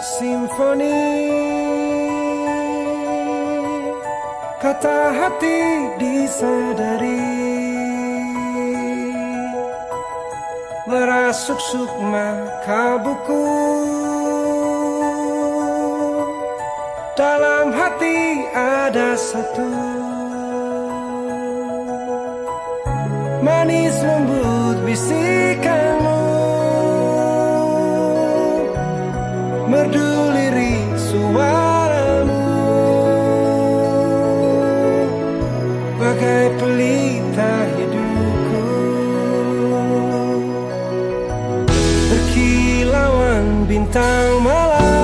simfoni. Kata hati disadari. Merasuk sukma kabuku Dalam hati ada satu. Manis lembut bintang malam.